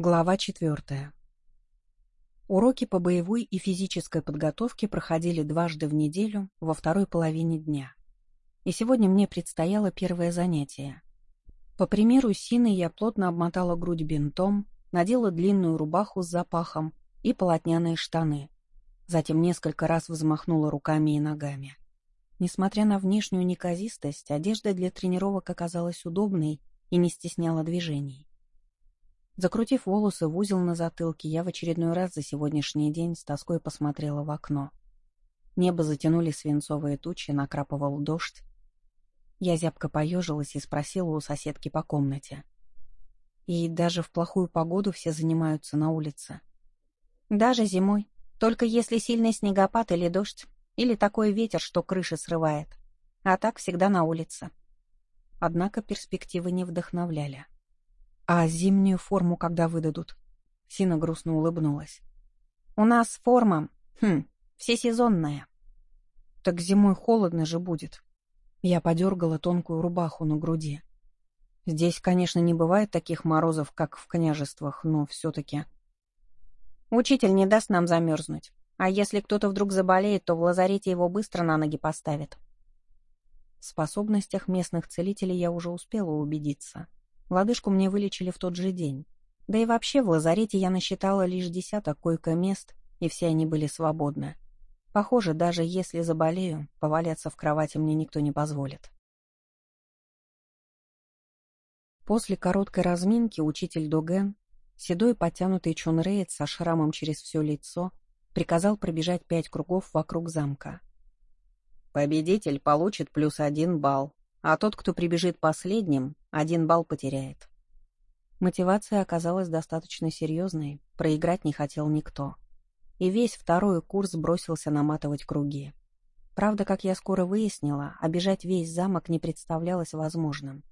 Глава четвертая. Уроки по боевой и физической подготовке проходили дважды в неделю во второй половине дня. И сегодня мне предстояло первое занятие. По примеру Сины я плотно обмотала грудь бинтом, надела длинную рубаху с запахом и полотняные штаны. Затем несколько раз взмахнула руками и ногами. Несмотря на внешнюю неказистость, одежда для тренировок оказалась удобной и не стесняла движений. Закрутив волосы в узел на затылке, я в очередной раз за сегодняшний день с тоской посмотрела в окно. Небо затянули свинцовые тучи, накрапывал дождь. Я зябко поежилась и спросила у соседки по комнате. И даже в плохую погоду все занимаются на улице. Даже зимой. Только если сильный снегопад или дождь, или такой ветер, что крыши срывает. А так всегда на улице. Однако перспективы не вдохновляли. «А зимнюю форму когда выдадут?» Сина грустно улыбнулась. «У нас форма, хм, всесезонная». «Так зимой холодно же будет». Я подергала тонкую рубаху на груди. Здесь, конечно, не бывает таких морозов, как в княжествах, но все-таки... Учитель не даст нам замерзнуть. А если кто-то вдруг заболеет, то в лазарете его быстро на ноги поставят. В способностях местных целителей я уже успела убедиться. Лодыжку мне вылечили в тот же день. Да и вообще в лазарете я насчитала лишь десяток койко-мест, и все они были свободны. Похоже, даже если заболею, поваляться в кровати мне никто не позволит. После короткой разминки учитель Доген, седой подтянутый чунреец со шрамом через все лицо, приказал пробежать пять кругов вокруг замка. «Победитель получит плюс один балл, а тот, кто прибежит последним, один балл потеряет. Мотивация оказалась достаточно серьезной, проиграть не хотел никто. И весь второй курс бросился наматывать круги. Правда, как я скоро выяснила, обижать весь замок не представлялось возможным.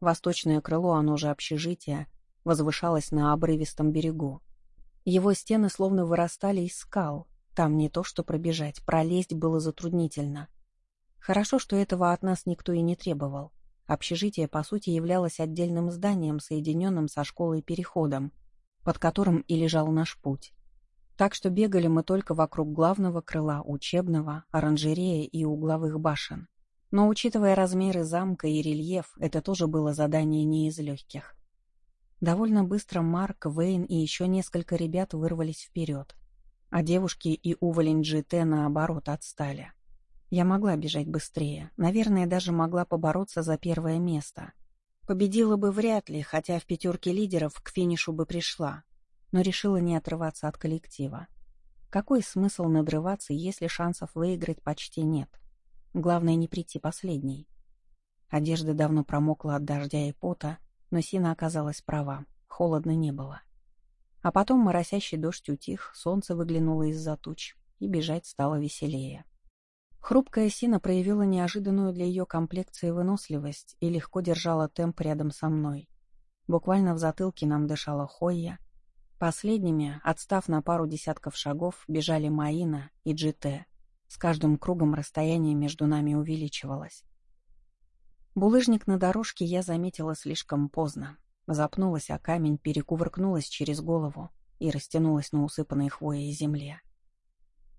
Восточное крыло, оно же общежитие, возвышалось на обрывистом берегу. Его стены словно вырастали из скал. Там не то что пробежать, пролезть было затруднительно — Хорошо, что этого от нас никто и не требовал. Общежитие, по сути, являлось отдельным зданием, соединенным со школой-переходом, под которым и лежал наш путь. Так что бегали мы только вокруг главного крыла, учебного, оранжерея и угловых башен. Но, учитывая размеры замка и рельеф, это тоже было задание не из легких. Довольно быстро Марк, Вейн и еще несколько ребят вырвались вперед, а девушки и уволень GT, наоборот, отстали. Я могла бежать быстрее, наверное, даже могла побороться за первое место. Победила бы вряд ли, хотя в пятерке лидеров к финишу бы пришла, но решила не отрываться от коллектива. Какой смысл надрываться, если шансов выиграть почти нет? Главное не прийти последней. Одежда давно промокла от дождя и пота, но Сина оказалась права, холодно не было. А потом моросящий дождь утих, солнце выглянуло из-за туч, и бежать стало веселее. Хрупкая Сина проявила неожиданную для ее комплекции выносливость и легко держала темп рядом со мной. Буквально в затылке нам дышала Хойя. Последними, отстав на пару десятков шагов, бежали Маина и Джите. С каждым кругом расстояние между нами увеличивалось. Булыжник на дорожке я заметила слишком поздно. Запнулась о камень, перекувыркнулась через голову и растянулась на усыпанной хвоей земле.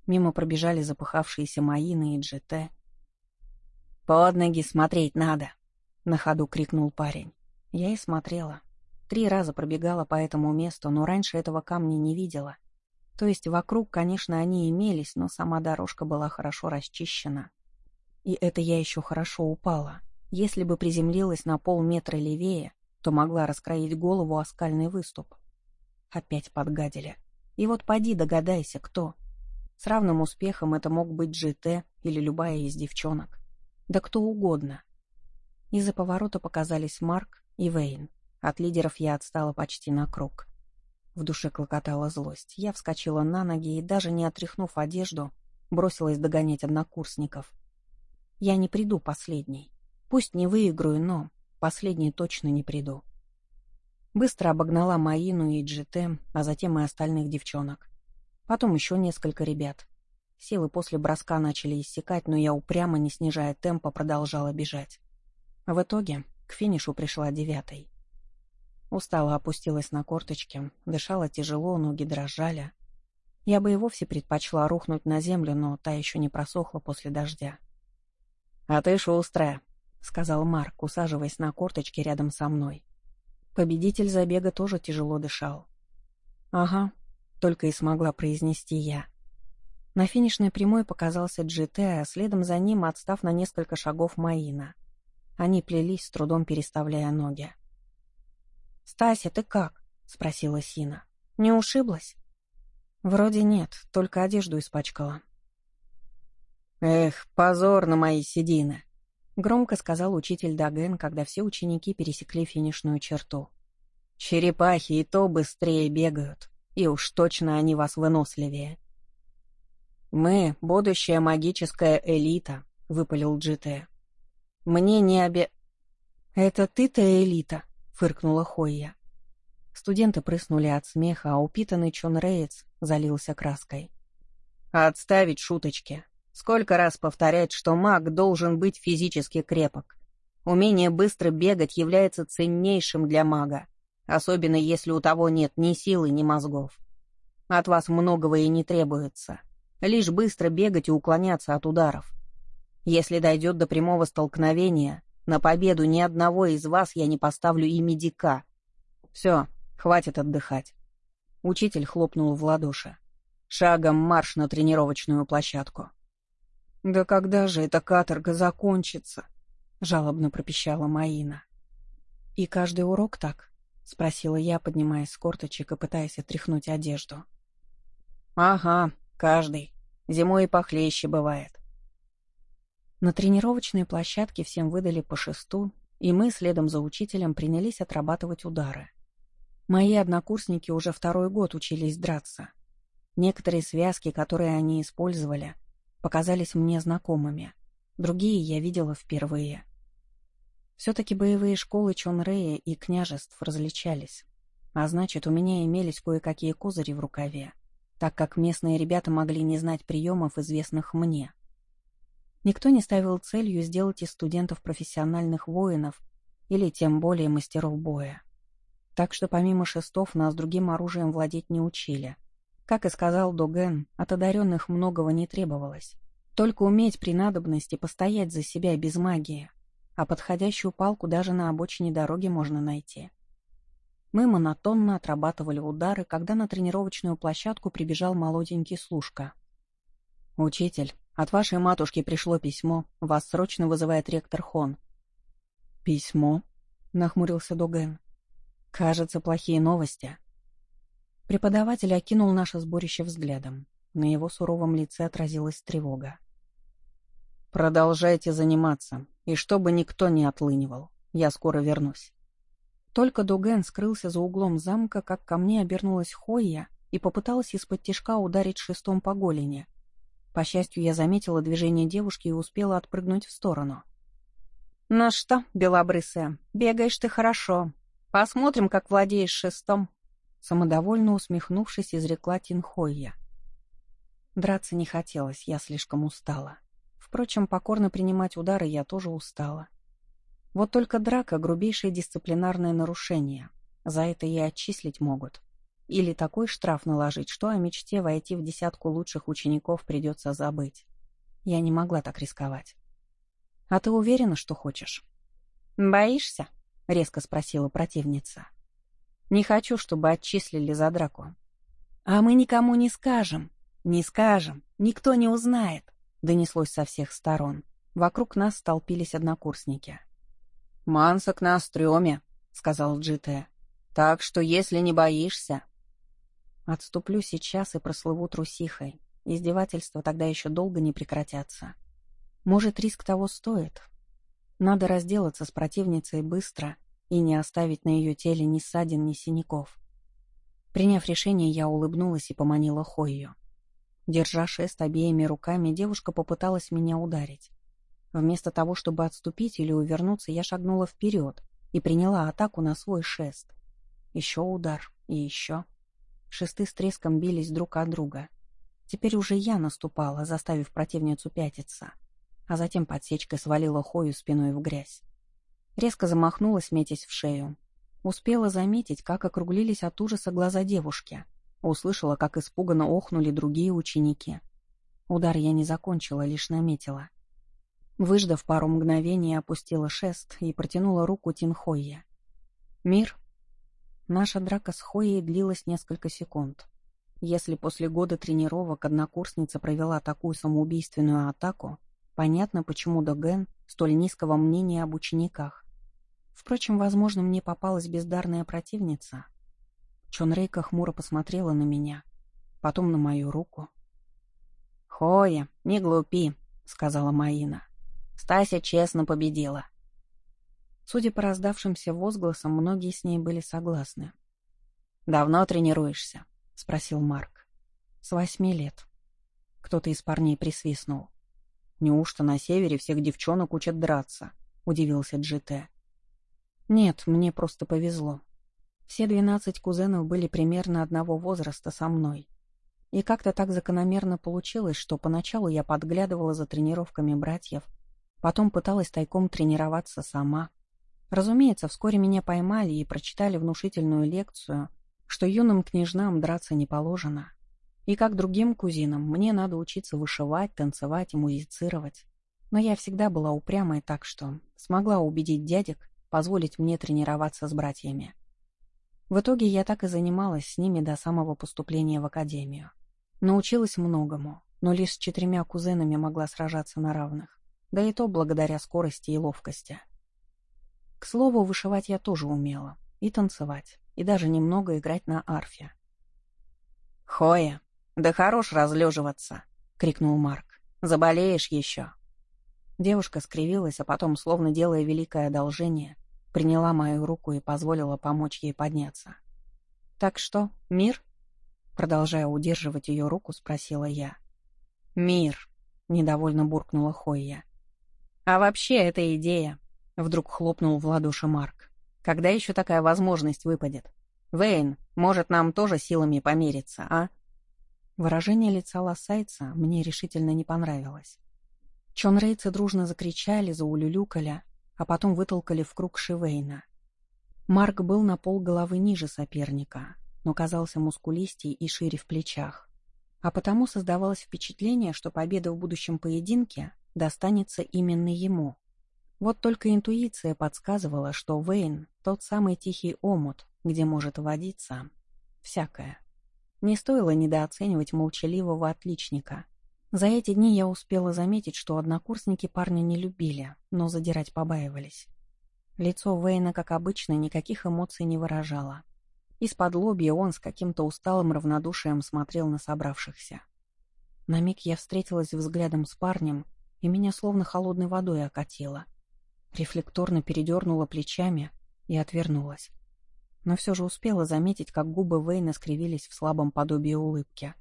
Мимо пробежали запыхавшиеся Маины и Джете. «Под ноги смотреть надо!» — на ходу крикнул парень. Я и смотрела. Три раза пробегала по этому месту, но раньше этого камня не видела. То есть вокруг, конечно, они имелись, но сама дорожка была хорошо расчищена. И это я еще хорошо упала. Если бы приземлилась на полметра левее, то могла раскроить голову о скальный выступ. Опять подгадили. И вот поди догадайся, кто. С равным успехом это мог быть GT или любая из девчонок. Да кто угодно. Из-за поворота показались Марк и Вейн. От лидеров я отстала почти на круг. В душе клокотала злость. Я вскочила на ноги и, даже не отряхнув одежду, бросилась догонять однокурсников. Я не приду последней. Пусть не выиграю, но последней точно не приду. Быстро обогнала Маину и GT, а затем и остальных девчонок. Потом еще несколько ребят. Силы после броска начали иссякать, но я упрямо, не снижая темпа, продолжала бежать. В итоге к финишу пришла девятой. Устала опустилась на корточки, дышала тяжело, ноги дрожали. Я бы и вовсе предпочла рухнуть на землю, но та еще не просохла после дождя. «А ты шустрая», — сказал Марк, усаживаясь на корточки рядом со мной. Победитель забега тоже тяжело дышал. «Ага», — только и смогла произнести я. На финишной прямой показался GT, а следом за ним, отстав на несколько шагов, Маина. Они плелись, с трудом переставляя ноги. «Стася, ты как?» — спросила Сина. «Не ушиблась?» «Вроде нет, только одежду испачкала». «Эх, позор на мои седины!» — громко сказал учитель Даген, когда все ученики пересекли финишную черту. «Черепахи и то быстрее бегают, и уж точно они вас выносливее». «Мы — будущая магическая элита», — выпалил Джите. «Мне не обе...» «Это ты-то элита», фыркнула Хойя. Студенты прыснули от смеха, а упитанный Чон Рейц залился краской. «Отставить шуточки. Сколько раз повторять, что маг должен быть физически крепок. Умение быстро бегать является ценнейшим для мага, особенно если у того нет ни силы, ни мозгов. От вас многого и не требуется. Лишь быстро бегать и уклоняться от ударов. Если дойдет до прямого столкновения, на победу ни одного из вас я не поставлю и медика. Все, хватит отдыхать. Учитель хлопнул в ладоши. Шагом марш на тренировочную площадку. «Да когда же эта каторга закончится?» — жалобно пропищала Маина. «И каждый урок так?» — спросила я, поднимаясь с корточек и пытаясь отряхнуть одежду. «Ага, каждый. Зимой и похлеще бывает. На тренировочной площадке всем выдали по шесту, и мы, следом за учителем, принялись отрабатывать удары. Мои однокурсники уже второй год учились драться. Некоторые связки, которые они использовали, показались мне знакомыми. Другие я видела впервые. Все-таки боевые школы Чонрея и княжеств различались. А значит, у меня имелись кое-какие козыри в рукаве, так как местные ребята могли не знать приемов, известных мне. Никто не ставил целью сделать из студентов профессиональных воинов или тем более мастеров боя. Так что помимо шестов нас другим оружием владеть не учили. Как и сказал Доген, от одаренных многого не требовалось. Только уметь при надобности постоять за себя без магии, а подходящую палку даже на обочине дороги можно найти. Мы монотонно отрабатывали удары, когда на тренировочную площадку прибежал молоденький служка. «Учитель, от вашей матушки пришло письмо. Вас срочно вызывает ректор Хон». «Письмо?» — нахмурился Доген. «Кажется, плохие новости». Преподаватель окинул наше сборище взглядом. На его суровом лице отразилась тревога. «Продолжайте заниматься, и чтобы никто не отлынивал. Я скоро вернусь». Только Дуген скрылся за углом замка, как ко мне обернулась Хойя и попыталась из-под тишка ударить шестом по голени. По счастью, я заметила движение девушки и успела отпрыгнуть в сторону. «Ну что, белобрысая, бегаешь ты хорошо. Посмотрим, как владеешь шестом», самодовольно усмехнувшись, изрекла Тинхойя. Драться не хотелось, я слишком устала. Впрочем, покорно принимать удары я тоже устала. Вот только драка — грубейшее дисциплинарное нарушение. За это и отчислить могут. Или такой штраф наложить, что о мечте войти в десятку лучших учеников придется забыть. Я не могла так рисковать. «А ты уверена, что хочешь?» «Боишься?» — резко спросила противница. «Не хочу, чтобы отчислили за драку». «А мы никому не скажем. Не скажем. Никто не узнает», — донеслось со всех сторон. Вокруг нас столпились однокурсники. «Мансок на стреме», — сказал Джите. «Так что, если не боишься, Отступлю сейчас и прослыву трусихой. Издевательства тогда еще долго не прекратятся. Может, риск того стоит? Надо разделаться с противницей быстро и не оставить на ее теле ни ссадин, ни синяков. Приняв решение, я улыбнулась и поманила Хойю. Держа шест обеими руками, девушка попыталась меня ударить. Вместо того, чтобы отступить или увернуться, я шагнула вперед и приняла атаку на свой шест. Еще удар и еще. Шесты с треском бились друг от друга. Теперь уже я наступала, заставив противницу пятиться, а затем подсечкой свалила Хою спиной в грязь. Резко замахнулась, метясь в шею. Успела заметить, как округлились от ужаса глаза девушки. Услышала, как испуганно охнули другие ученики. Удар я не закончила, лишь наметила. Выждав пару мгновений, опустила шест и протянула руку Тинхойе. «Мир?» Наша драка с Хоей длилась несколько секунд. Если после года тренировок однокурсница провела такую самоубийственную атаку, понятно, почему Доген столь низкого мнения об учениках. Впрочем, возможно, мне попалась бездарная противница. Чон Рейка хмуро посмотрела на меня, потом на мою руку. «Хоя, не глупи», — сказала Маина. «Стася честно победила». Судя по раздавшимся возгласам, многие с ней были согласны. «Давно тренируешься?» — спросил Марк. «С восьми лет». Кто-то из парней присвистнул. «Неужто на севере всех девчонок учат драться?» — удивился Джите. «Нет, мне просто повезло. Все двенадцать кузенов были примерно одного возраста со мной. И как-то так закономерно получилось, что поначалу я подглядывала за тренировками братьев, потом пыталась тайком тренироваться сама. Разумеется, вскоре меня поймали и прочитали внушительную лекцию — что юным княжнам драться не положено. И как другим кузинам, мне надо учиться вышивать, танцевать и музицировать. Но я всегда была упрямой так, что смогла убедить дядек позволить мне тренироваться с братьями. В итоге я так и занималась с ними до самого поступления в академию. Научилась многому, но лишь с четырьмя кузенами могла сражаться на равных, да и то благодаря скорости и ловкости. К слову, вышивать я тоже умела, и танцевать и даже немного играть на арфе. «Хоя, да хорош разлеживаться!» — крикнул Марк. «Заболеешь еще!» Девушка скривилась, а потом, словно делая великое одолжение, приняла мою руку и позволила помочь ей подняться. «Так что, мир?» Продолжая удерживать ее руку, спросила я. «Мир!» — недовольно буркнула Хойя. «А вообще, эта идея!» — вдруг хлопнул в ладоши Марк. Когда еще такая возможность выпадет? Вейн, может, нам тоже силами помериться, а?» Выражение лица лосайца мне решительно не понравилось. Чонрейцы дружно закричали, заулюлюкали, а потом вытолкали в круг Шивейна. Марк был на пол головы ниже соперника, но казался мускулистей и шире в плечах. А потому создавалось впечатление, что победа в будущем поединке достанется именно ему. Вот только интуиция подсказывала, что Вейн — тот самый тихий омут, где может водиться всякое. Не стоило недооценивать молчаливого отличника. За эти дни я успела заметить, что однокурсники парня не любили, но задирать побаивались. Лицо Вейна, как обычно, никаких эмоций не выражало. Из-под лобья он с каким-то усталым равнодушием смотрел на собравшихся. На миг я встретилась взглядом с парнем, и меня словно холодной водой окатило. Рефлекторно передернула плечами и отвернулась. Но все же успела заметить, как губы Вейна скривились в слабом подобии улыбки.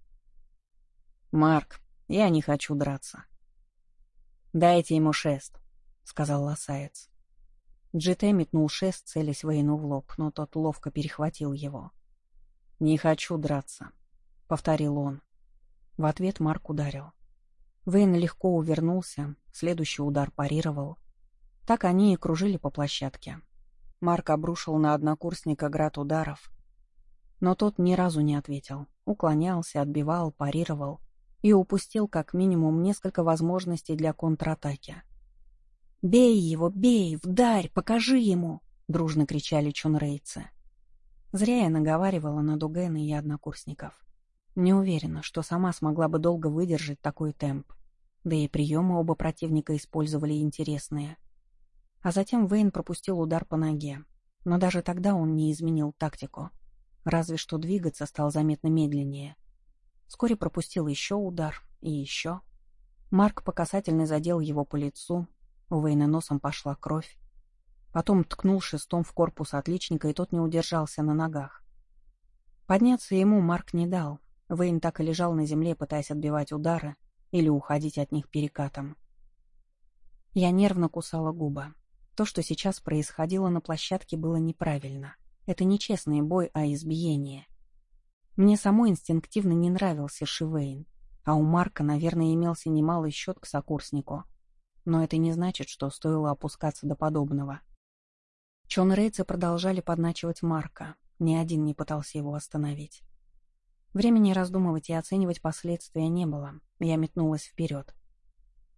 «Марк, я не хочу драться». «Дайте ему шест», — сказал лосаец. Джите метнул шест, целясь Вейну в лоб, но тот ловко перехватил его. «Не хочу драться», — повторил он. В ответ Марк ударил. Вейн легко увернулся, следующий удар парировал — так они и кружили по площадке. Марк обрушил на однокурсника град ударов, но тот ни разу не ответил. Уклонялся, отбивал, парировал и упустил как минимум несколько возможностей для контратаки. «Бей его, бей, вдарь, покажи ему!» — дружно кричали чунрейцы. Зря я наговаривала на Дугена и однокурсников. Не уверена, что сама смогла бы долго выдержать такой темп. Да и приемы оба противника использовали интересные — а затем Вейн пропустил удар по ноге. Но даже тогда он не изменил тактику. Разве что двигаться стал заметно медленнее. Вскоре пропустил еще удар и еще. Марк по касательной задел его по лицу. У Вейна носом пошла кровь. Потом ткнул шестом в корпус отличника, и тот не удержался на ногах. Подняться ему Марк не дал. Вейн так и лежал на земле, пытаясь отбивать удары или уходить от них перекатом. Я нервно кусала губы. То, что сейчас происходило на площадке, было неправильно. Это не честный бой, а избиение. Мне самой инстинктивно не нравился Шивейн, а у Марка, наверное, имелся немалый счет к сокурснику. Но это не значит, что стоило опускаться до подобного. Чонрейцы продолжали подначивать Марка. Ни один не пытался его остановить. Времени раздумывать и оценивать последствия не было. Я метнулась вперед.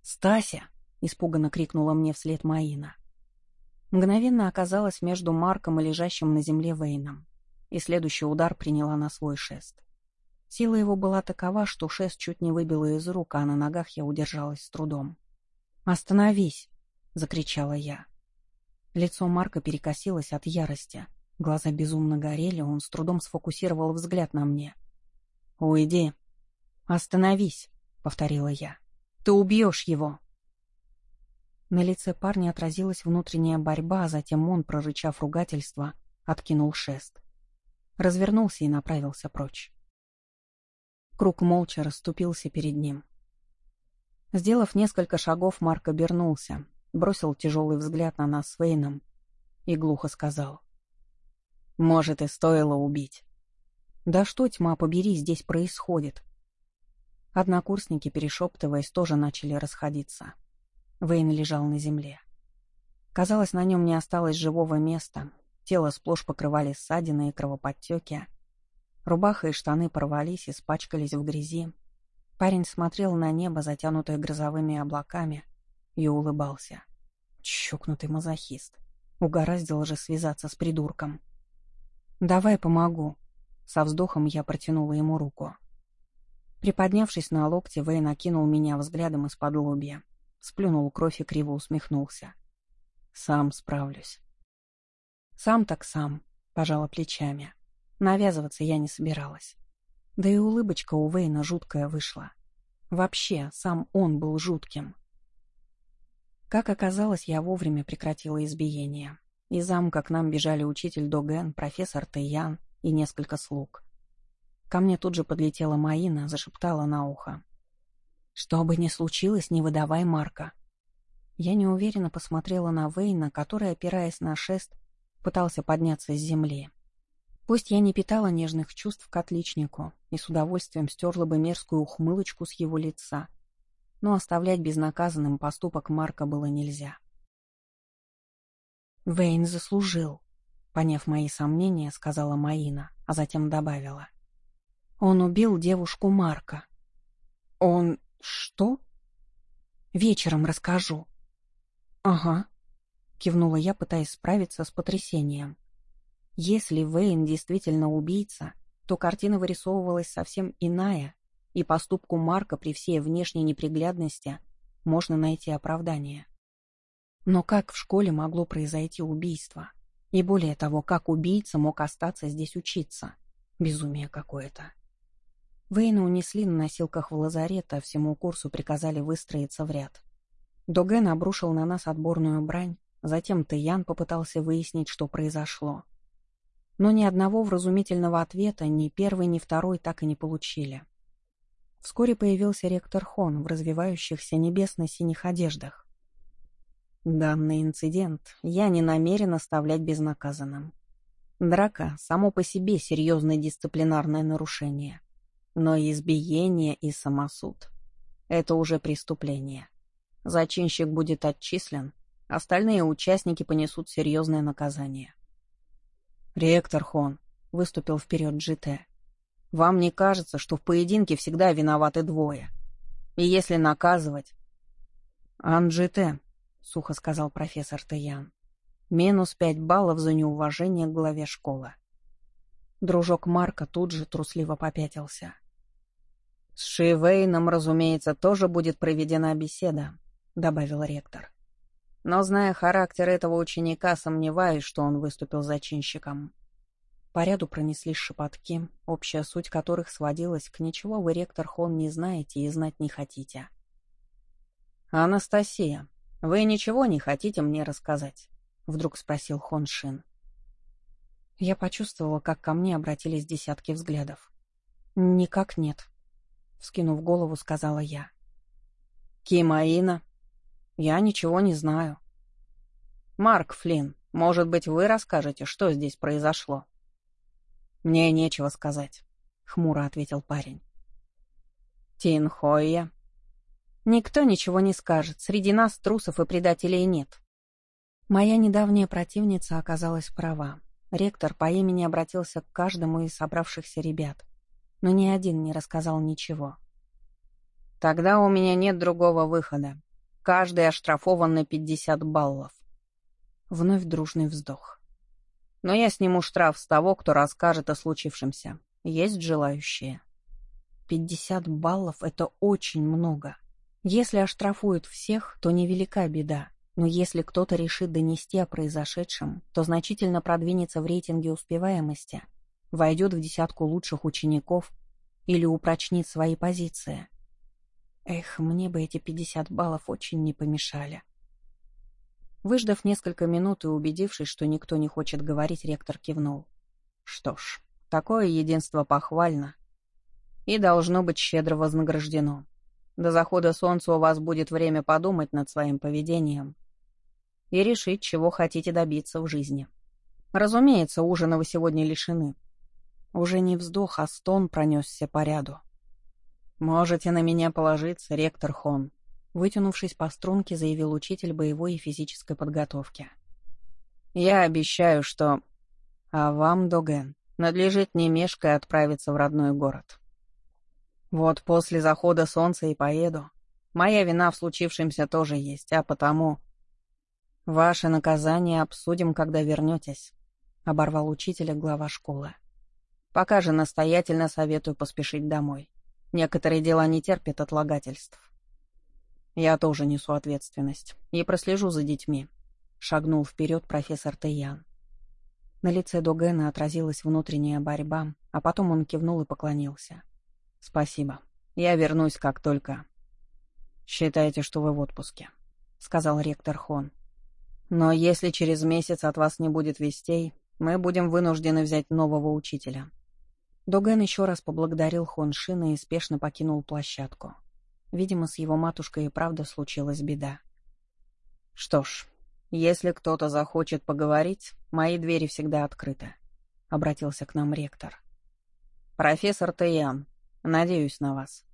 «Стася!» — испуганно крикнула мне вслед Маина. Мгновенно оказалась между Марком и лежащим на земле Вейном, и следующий удар приняла на свой шест. Сила его была такова, что шест чуть не выбила из рук, а на ногах я удержалась с трудом. «Остановись!» — закричала я. Лицо Марка перекосилось от ярости. Глаза безумно горели, он с трудом сфокусировал взгляд на мне. «Уйди!» «Остановись!» — повторила я. «Ты убьешь его!» На лице парня отразилась внутренняя борьба, а затем он, прорычав ругательство, откинул шест. Развернулся и направился прочь. Круг молча расступился перед ним. Сделав несколько шагов, Марк обернулся, бросил тяжелый взгляд на нас с Вейном и глухо сказал. «Может, и стоило убить». «Да что, тьма, побери, здесь происходит?» Однокурсники, перешептываясь, тоже начали расходиться. Вейн лежал на земле. Казалось, на нем не осталось живого места. Тело сплошь покрывали ссадины и кровоподтеки. Рубаха и штаны порвались и спачкались в грязи. Парень смотрел на небо, затянутое грозовыми облаками, и улыбался. Чокнутый мазохист. Угораздило же связаться с придурком. «Давай помогу». Со вздохом я протянула ему руку. Приподнявшись на локте, Вейн окинул меня взглядом из-под лобья. Сплюнул кровь и криво усмехнулся. «Сам справлюсь». «Сам так сам», — пожала плечами. Навязываться я не собиралась. Да и улыбочка у Вейна жуткая вышла. Вообще, сам он был жутким. Как оказалось, я вовремя прекратила избиение. Из замка к нам бежали учитель Доген, профессор Тэйян и несколько слуг. Ко мне тут же подлетела Маина, зашептала на ухо. «Что бы ни случилось, не выдавай Марка». Я неуверенно посмотрела на Вейна, который, опираясь на шест, пытался подняться с земли. Пусть я не питала нежных чувств к отличнику и с удовольствием стерла бы мерзкую ухмылочку с его лица, но оставлять безнаказанным поступок Марка было нельзя. «Вейн заслужил», — поняв мои сомнения, сказала Маина, а затем добавила. «Он убил девушку Марка». «Он «Что?» «Вечером расскажу». «Ага», — кивнула я, пытаясь справиться с потрясением. Если Вейн действительно убийца, то картина вырисовывалась совсем иная, и поступку Марка при всей внешней неприглядности можно найти оправдание. Но как в школе могло произойти убийство? И более того, как убийца мог остаться здесь учиться? Безумие какое-то. Вейна унесли на носилках в лазарет, а всему курсу приказали выстроиться в ряд. Доген обрушил на нас отборную брань, затем Таян попытался выяснить, что произошло. Но ни одного вразумительного ответа ни первый, ни второй так и не получили. Вскоре появился ректор Хон в развивающихся небесно-синих одеждах. Данный инцидент я не намерен оставлять безнаказанным. Драка — само по себе серьезное дисциплинарное нарушение — но избиение и самосуд — это уже преступление. Зачинщик будет отчислен, остальные участники понесут серьезное наказание. «Ректор Хон», — выступил вперед GT, — «вам не кажется, что в поединке всегда виноваты двое? И если наказывать...» «Анджите», — сухо сказал профессор Таян, — «минус пять баллов за неуважение к главе школы». Дружок Марка тут же трусливо попятился. «С Шивейном, разумеется, тоже будет проведена беседа», — добавил ректор. «Но, зная характер этого ученика, сомневаюсь, что он выступил зачинщиком». По ряду пронеслись шепотки, общая суть которых сводилась к «ничего вы, ректор Хон, не знаете и знать не хотите». «Анастасия, вы ничего не хотите мне рассказать?» — вдруг спросил Хон Шин. Я почувствовала, как ко мне обратились десятки взглядов. «Никак нет», вскинув голову, сказала я. «Кимаина?» «Я ничего не знаю». «Марк Флинн, может быть, вы расскажете, что здесь произошло?» «Мне нечего сказать», — хмуро ответил парень. «Тин Хойя?» «Никто ничего не скажет. Среди нас трусов и предателей нет». Моя недавняя противница оказалась права. Ректор по имени обратился к каждому из собравшихся ребят, но ни один не рассказал ничего. «Тогда у меня нет другого выхода. Каждый оштрафован на 50 баллов». Вновь дружный вздох. «Но я сниму штраф с того, кто расскажет о случившемся. Есть желающие». «50 баллов — это очень много. Если оштрафуют всех, то невелика беда. Но если кто-то решит донести о произошедшем, то значительно продвинется в рейтинге успеваемости, войдет в десятку лучших учеников или упрочнит свои позиции. Эх, мне бы эти 50 баллов очень не помешали. Выждав несколько минут и убедившись, что никто не хочет говорить, ректор кивнул. Что ж, такое единство похвально и должно быть щедро вознаграждено. До захода солнца у вас будет время подумать над своим поведением и решить, чего хотите добиться в жизни. Разумеется, ужина вы сегодня лишены. Уже не вздох, а стон пронесся по ряду. «Можете на меня положиться, ректор Хон», вытянувшись по струнке, заявил учитель боевой и физической подготовки. «Я обещаю, что... А вам, Доген, надлежит не мешкая отправиться в родной город. Вот после захода солнца и поеду. Моя вина в случившемся тоже есть, а потому «Ваше наказание обсудим, когда вернетесь», — оборвал учителя глава школы. «Пока же настоятельно советую поспешить домой. Некоторые дела не терпят отлагательств». «Я тоже несу ответственность и прослежу за детьми», — шагнул вперед профессор Тэйян. На лице Догена отразилась внутренняя борьба, а потом он кивнул и поклонился. «Спасибо. Я вернусь, как только...» «Считайте, что вы в отпуске», — сказал ректор Хон. Но если через месяц от вас не будет вестей, мы будем вынуждены взять нового учителя». Доген еще раз поблагодарил Хон Шина и спешно покинул площадку. Видимо, с его матушкой и правда случилась беда. «Что ж, если кто-то захочет поговорить, мои двери всегда открыты», — обратился к нам ректор. «Профессор Тэйян, надеюсь на вас».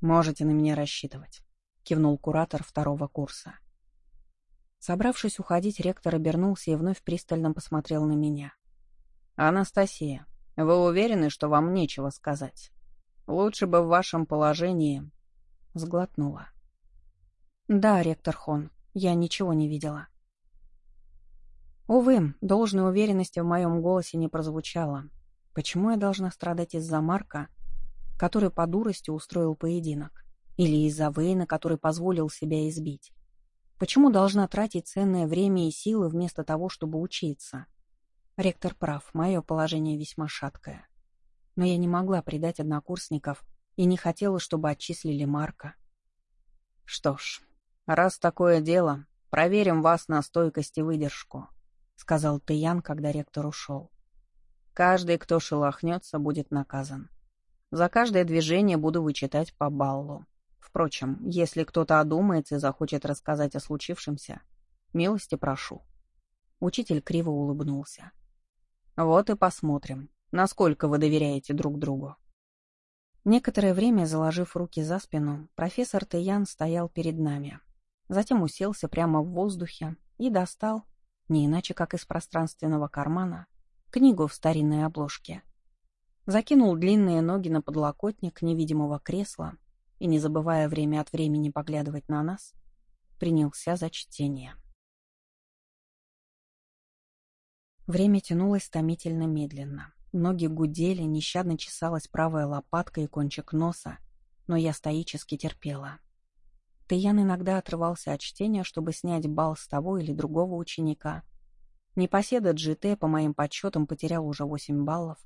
«Можете на меня рассчитывать», — кивнул куратор второго курса. Собравшись уходить, ректор обернулся и вновь пристально посмотрел на меня. «Анастасия, вы уверены, что вам нечего сказать? Лучше бы в вашем положении...» Сглотнула. «Да, ректор Хон, я ничего не видела». Увы, должной уверенности в моем голосе не прозвучало. Почему я должна страдать из-за Марка, который по дурости устроил поединок? Или из-за Вейна, который позволил себя избить? Почему должна тратить ценное время и силы вместо того, чтобы учиться? Ректор прав, мое положение весьма шаткое. Но я не могла предать однокурсников и не хотела, чтобы отчислили Марка. «Что ж, раз такое дело, проверим вас на стойкость и выдержку», — сказал Тыян, когда ректор ушел. «Каждый, кто шелохнется, будет наказан. За каждое движение буду вычитать по баллу. Впрочем, если кто-то одумается и захочет рассказать о случившемся, милости прошу». Учитель криво улыбнулся. «Вот и посмотрим, насколько вы доверяете друг другу». Некоторое время, заложив руки за спину, профессор Тэян стоял перед нами. Затем уселся прямо в воздухе и достал, не иначе как из пространственного кармана, книгу в старинной обложке. Закинул длинные ноги на подлокотник невидимого кресла и, не забывая время от времени поглядывать на нас, принялся за чтение. Время тянулось томительно медленно. Ноги гудели, нещадно чесалась правая лопатка и кончик носа, но я стоически терпела. Таян иногда отрывался от чтения, чтобы снять бал с того или другого ученика. Непоседа GT, по моим подсчетам, потерял уже восемь баллов.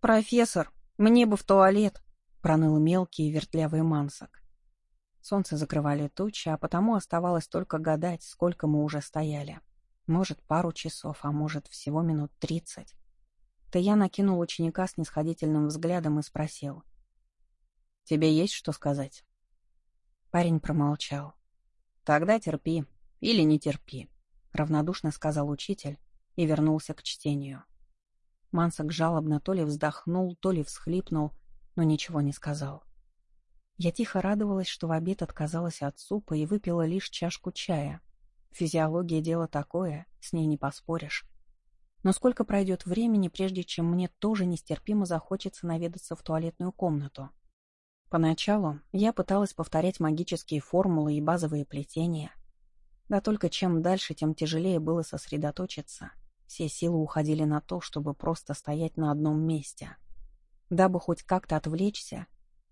«Профессор, мне бы в туалет!» проныл мелкий и вертлявый мансок. Солнце закрывали тучи, а потому оставалось только гадать, сколько мы уже стояли. Может, пару часов, а может, всего минут тридцать. То я накинул ученика с нисходительным взглядом и спросил. «Тебе есть что сказать?» Парень промолчал. «Тогда терпи или не терпи», — равнодушно сказал учитель и вернулся к чтению. Мансок жалобно то ли вздохнул, то ли всхлипнул, но ничего не сказал. Я тихо радовалась, что в обед отказалась от супа и выпила лишь чашку чая. Физиология — дело такое, с ней не поспоришь. Но сколько пройдет времени, прежде чем мне тоже нестерпимо захочется наведаться в туалетную комнату? Поначалу я пыталась повторять магические формулы и базовые плетения. Да только чем дальше, тем тяжелее было сосредоточиться. Все силы уходили на то, чтобы просто стоять на одном месте. Дабы хоть как-то отвлечься,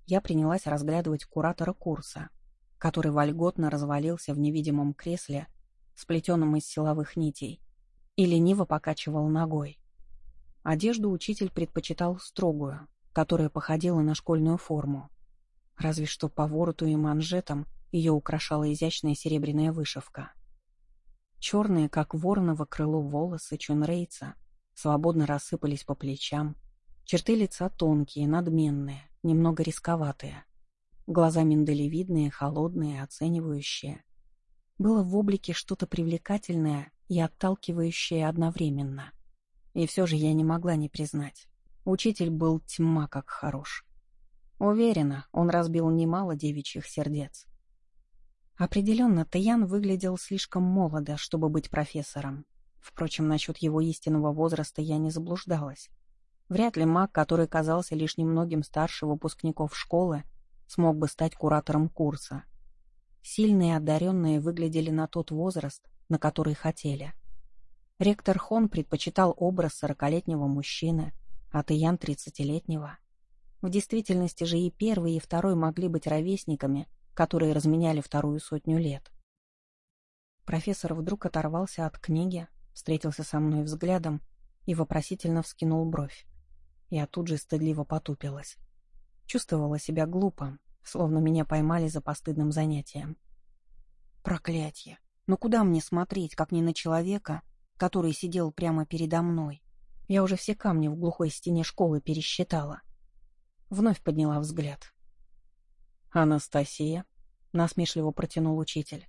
я принялась разглядывать куратора курса, который вольготно развалился в невидимом кресле сплетенном из силовых нитей, и лениво покачивал ногой. Одежду учитель предпочитал строгую, которая походила на школьную форму. Разве что по вороту и манжетам ее украшала изящная серебряная вышивка. Черные, как вороново крыло волосы чунрейца, свободно рассыпались по плечам. Черты лица тонкие, надменные, немного рисковатые. Глаза миндалевидные, холодные, оценивающие. Было в облике что-то привлекательное и отталкивающее одновременно. И все же я не могла не признать. Учитель был тьма как хорош. Уверена, он разбил немало девичьих сердец. Определенно, Таян выглядел слишком молодо, чтобы быть профессором. Впрочем, насчет его истинного возраста я не заблуждалась. Вряд ли маг, который казался лишь немногим старше выпускников школы, смог бы стать куратором курса. Сильные и одаренные выглядели на тот возраст, на который хотели. Ректор Хон предпочитал образ сорокалетнего мужчины, а Таян — тридцатилетнего. В действительности же и первый, и второй могли быть ровесниками, которые разменяли вторую сотню лет. Профессор вдруг оторвался от книги, встретился со мной взглядом и вопросительно вскинул бровь. Я тут же стыдливо потупилась. Чувствовала себя глупо, словно меня поймали за постыдным занятием. Проклятье! Но куда мне смотреть, как не на человека, который сидел прямо передо мной? Я уже все камни в глухой стене школы пересчитала. Вновь подняла взгляд. «Анастасия?» — насмешливо протянул учитель.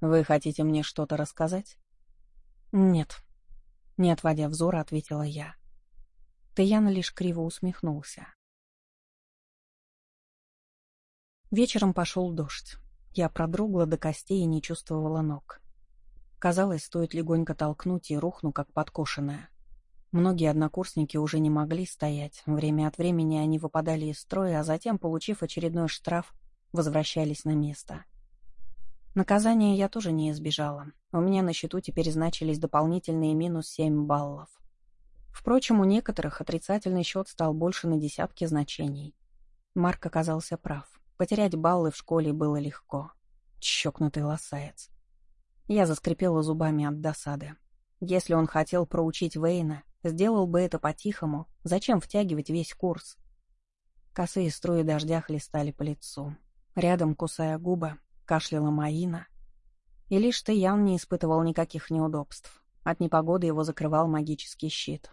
«Вы хотите мне что-то рассказать?» «Нет», — не отводя взора, ответила я. Таяна лишь криво усмехнулся. Вечером пошел дождь. Я продрогла до костей и не чувствовала ног. Казалось, стоит легонько толкнуть и рухну, как подкошенная. Многие однокурсники уже не могли стоять. Время от времени они выпадали из строя, а затем, получив очередной штраф, возвращались на место. Наказание я тоже не избежала. У меня на счету теперь значились дополнительные минус 7 баллов. Впрочем, у некоторых отрицательный счет стал больше на десятки значений. Марк оказался прав. Потерять баллы в школе было легко. Чокнутый лосаец. Я заскрипела зубами от досады. Если он хотел проучить Вейна, сделал бы это по-тихому. Зачем втягивать весь курс? Косые струи дождя хлестали по лицу. Рядом, кусая губы, кашляла Маина. И лишь Тэян не испытывал никаких неудобств. От непогоды его закрывал магический щит.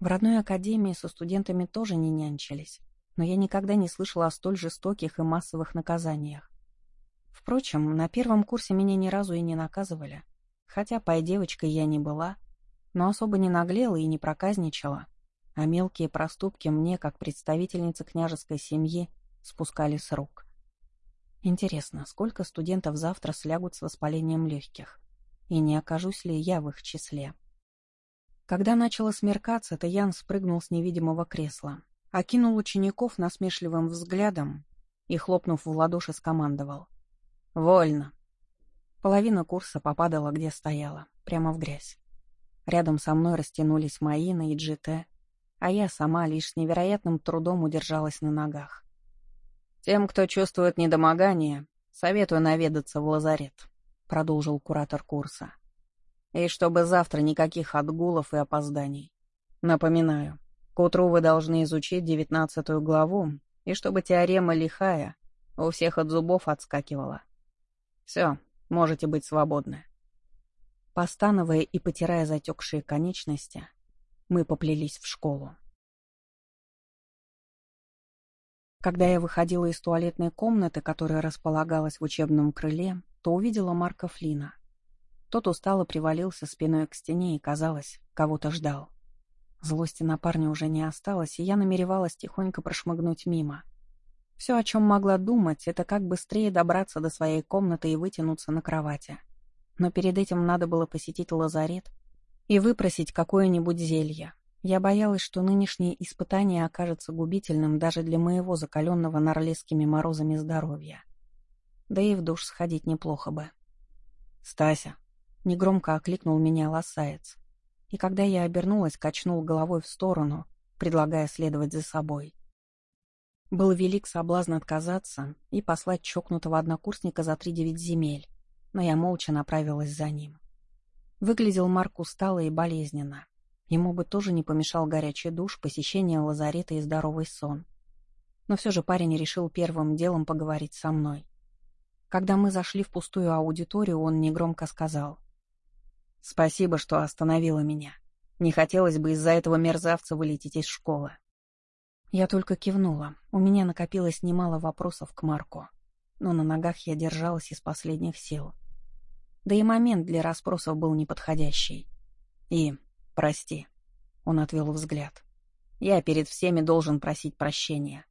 В родной академии со студентами тоже не нянчились но я никогда не слышала о столь жестоких и массовых наказаниях. Впрочем, на первом курсе меня ни разу и не наказывали. Хотя пой девочкой я не была, но особо не наглела и не проказничала, а мелкие проступки мне, как представительнице княжеской семьи, спускали с рук. Интересно, сколько студентов завтра слягут с воспалением легких? И не окажусь ли я в их числе? Когда начало смеркаться, Таян спрыгнул с невидимого кресла, окинул учеников насмешливым взглядом и, хлопнув в ладоши, скомандовал. «Вольно!» Половина курса попадала, где стояла, прямо в грязь. Рядом со мной растянулись Маина и Джите, а я сама лишь с невероятным трудом удержалась на ногах. «Тем, кто чувствует недомогание, советую наведаться в лазарет», — продолжил куратор курса. «И чтобы завтра никаких отгулов и опозданий. Напоминаю, к утру вы должны изучить девятнадцатую главу, и чтобы теорема лихая у всех от зубов отскакивала. Все, можете быть свободны. Постановая и потирая затекшие конечности, мы поплелись в школу. Когда я выходила из туалетной комнаты, которая располагалась в учебном крыле, то увидела Марка Флина. Тот устало привалился спиной к стене и, казалось, кого-то ждал. Злости на парня уже не осталось, и я намеревалась тихонько прошмыгнуть мимо. Все, о чем могла думать, это как быстрее добраться до своей комнаты и вытянуться на кровати. но перед этим надо было посетить лазарет и выпросить какое-нибудь зелье. Я боялась, что нынешнее испытание окажется губительным даже для моего закаленного норлесскими морозами здоровья. Да и в душ сходить неплохо бы. «Стася!» — негромко окликнул меня лосаец. И когда я обернулась, качнул головой в сторону, предлагая следовать за собой. Был велик соблазн отказаться и послать чокнутого однокурсника за три девять земель, но я молча направилась за ним. Выглядел Марк устало и болезненно. Ему бы тоже не помешал горячий душ, посещение лазарета и здоровый сон. Но все же парень решил первым делом поговорить со мной. Когда мы зашли в пустую аудиторию, он негромко сказал. «Спасибо, что остановила меня. Не хотелось бы из-за этого мерзавца вылететь из школы». Я только кивнула. У меня накопилось немало вопросов к Марку. Но на ногах я держалась из последних сил. Да и момент для расспросов был неподходящий. И, прости, он отвел взгляд. Я перед всеми должен просить прощения.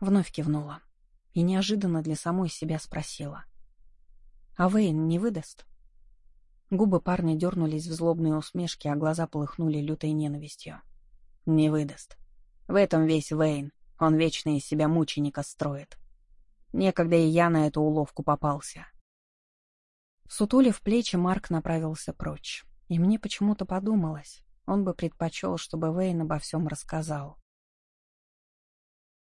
Вновь кивнула и неожиданно для самой себя спросила. «А Вейн не выдаст?» Губы парня дернулись в злобные усмешки, а глаза полыхнули лютой ненавистью. «Не выдаст. В этом весь Вейн. Он вечно из себя мученика строит. Некогда и я на эту уловку попался». Сутулив плечи, Марк направился прочь. И мне почему-то подумалось, он бы предпочел, чтобы Вейн обо всем рассказал.